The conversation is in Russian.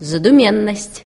задуменность.